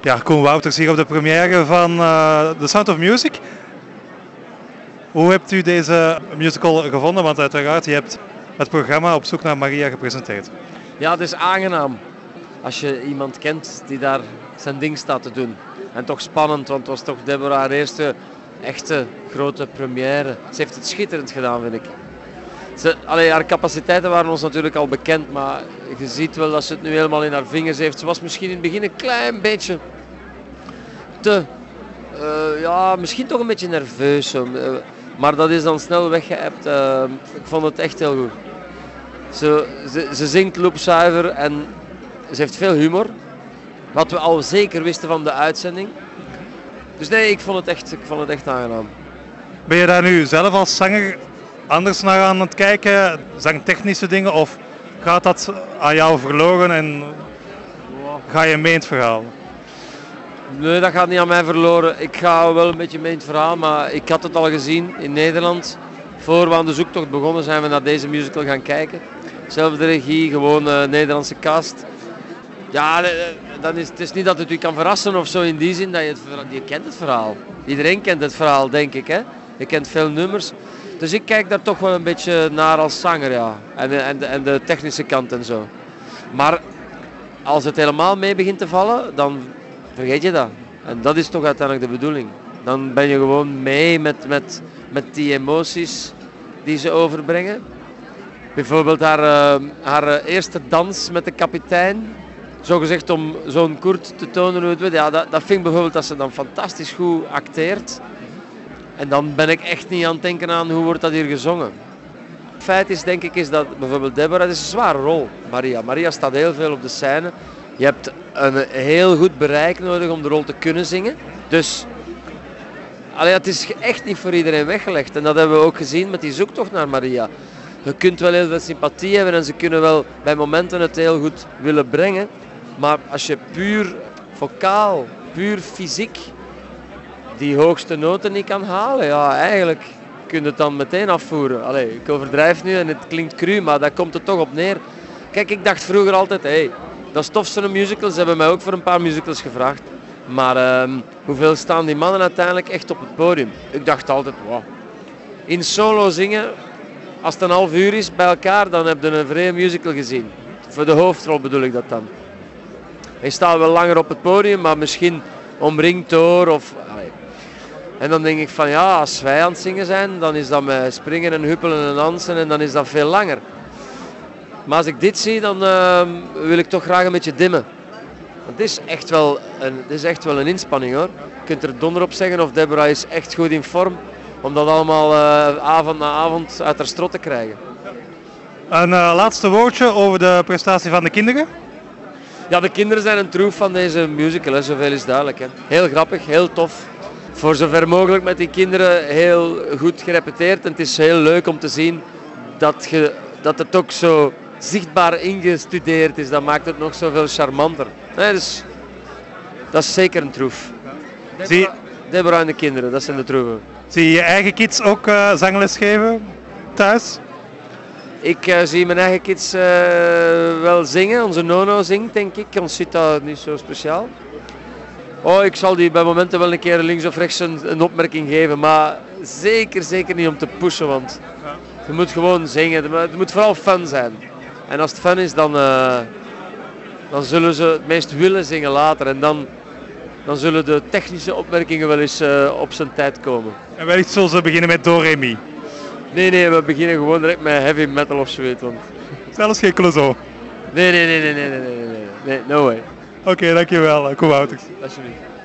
Ja, Koen Wouters hier op de première van uh, The Sound of Music. Hoe hebt u deze musical gevonden? Want uiteraard, je hebt het programma Op zoek naar Maria gepresenteerd. Ja, het is aangenaam als je iemand kent die daar zijn ding staat te doen. En toch spannend, want het was toch Deborah haar eerste echte grote première. Ze heeft het schitterend gedaan, vind ik. Haar capaciteiten waren ons natuurlijk al bekend, maar je ziet wel dat ze het nu helemaal in haar vingers heeft. Ze was misschien in het begin een klein beetje te, uh, ja, misschien toch een beetje nerveus. Uh, maar dat is dan snel weggeëpt. Uh, ik vond het echt heel goed. Ze, ze, ze zingt loopzuiver en ze heeft veel humor. Wat we al zeker wisten van de uitzending. Dus nee, ik vond het echt, ik vond het echt aangenaam. Ben je daar nu zelf als zanger anders naar aan het kijken? Zangtechnische dingen? Of gaat dat aan jou verloren en ga je mee in het verhaal? Nee, dat gaat niet aan mij verloren. Ik ga wel een beetje mee in het verhaal, maar ik had het al gezien in Nederland. Voor we aan de zoektocht begonnen zijn we naar deze musical gaan kijken. Zelfde regie, gewoon uh, Nederlandse cast. Ja, eh, dan is, het is niet dat het u kan verrassen of zo in die zin dat je het je kent het verhaal. Iedereen kent het verhaal, denk ik. Hè? Je kent veel nummers. Dus ik kijk daar toch wel een beetje naar als zanger, ja. En, en, en de technische kant en zo. Maar als het helemaal mee begint te vallen, dan vergeet je dat. En dat is toch uiteindelijk de bedoeling. Dan ben je gewoon mee met, met, met die emoties die ze overbrengen. Bijvoorbeeld haar, uh, haar eerste dans met de kapitein. Zo gezegd om zo'n Koert te tonen hoe het weet. Ja, dat, dat vind ik bijvoorbeeld dat ze dan fantastisch goed acteert. En dan ben ik echt niet aan het denken aan hoe wordt dat hier gezongen. Het feit is denk ik is dat bijvoorbeeld Deborah, is een zware rol, Maria. Maria staat heel veel op de scène. Je hebt een heel goed bereik nodig om de rol te kunnen zingen. Dus allee, het is echt niet voor iedereen weggelegd. En dat hebben we ook gezien met die zoektocht naar Maria. Je kunt wel heel veel sympathie hebben en ze kunnen wel bij momenten het heel goed willen brengen. Maar als je puur vocaal, puur fysiek die hoogste noten niet kan halen, ja, eigenlijk kun je het dan meteen afvoeren. Allee, ik overdrijf nu en het klinkt cru, maar daar komt het toch op neer. Kijk, ik dacht vroeger altijd, hey, dat is tof zo'n musical. Ze hebben mij ook voor een paar musicals gevraagd. Maar uh, hoeveel staan die mannen uiteindelijk echt op het podium? Ik dacht altijd, wow. In solo zingen, als het een half uur is bij elkaar, dan heb je een vrije musical gezien. Voor de hoofdrol bedoel ik dat dan. Hij staat wel langer op het podium, maar misschien omringd door. Of, en dan denk ik van ja, als wij aan het zingen zijn, dan is dat met springen en huppelen en dansen en dan is dat veel langer. Maar als ik dit zie, dan uh, wil ik toch graag een beetje dimmen. Want het is echt wel een, het is echt wel een inspanning hoor. Je kunt er donder op zeggen of Deborah is echt goed in vorm. Om dat allemaal uh, avond na avond uit haar strot te krijgen. Een uh, laatste woordje over de prestatie van de kinderen. Ja, de kinderen zijn een troef van deze musical, hè. zoveel is duidelijk. Hè. Heel grappig, heel tof. Voor zover mogelijk met die kinderen heel goed gerepeteerd. En het is heel leuk om te zien dat, je, dat het ook zo zichtbaar ingestudeerd is. Dat maakt het nog zoveel charmanter. Nee, dus, dat is zeker een troef. Zie... Deborah en de kinderen, dat zijn de troeven. Zie je je eigen kids ook uh, zangles geven thuis? Ik uh, zie mijn eigen kids uh, wel zingen. Onze Nono zingt, denk ik. Ons zit dat niet zo speciaal. Oh, ik zal die bij momenten wel een keer links of rechts een, een opmerking geven. Maar zeker, zeker niet om te pushen. Want je moet gewoon zingen. Het moet vooral fun zijn. En als het fun is, dan, uh, dan zullen ze het meest willen zingen later. En dan, dan zullen de technische opmerkingen wel eens uh, op zijn tijd komen. En wellicht zullen ze beginnen met Do Re Mi? Nee, nee, we beginnen gewoon direct met heavy metal of zoiets. Want... Zelfs geen Clouseau? Nee, nee, nee, nee, nee, nee, nee, nee, no way. Oké, okay, dankjewel. Kom Wouters. Alsjeblieft.